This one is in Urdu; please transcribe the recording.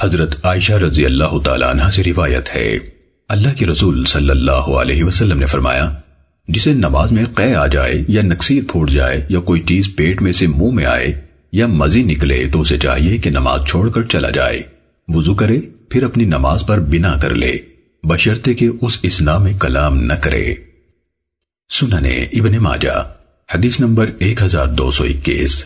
حضرت عائشہ رضی اللہ تعالیٰ عنہ سے روایت ہے۔ اللہ کے رسول صلی اللہ علیہ وسلم نے فرمایا، جسے نماز میں قے آ جائے یا نقصیر پھوٹ جائے یا کوئی چیز پیٹ میں سے منہ میں آئے یا مزی نکلے تو اسے چاہیے کہ نماز چھوڑ کر چلا جائے۔ وضو کرے، پھر اپنی نماز پر بنا کر لے بشرتے کہ اس اسنا میں کلام نہ کرے۔ سننے ابن ماجہ، حدیث نمبر ایک ہزار دو سو اکیس۔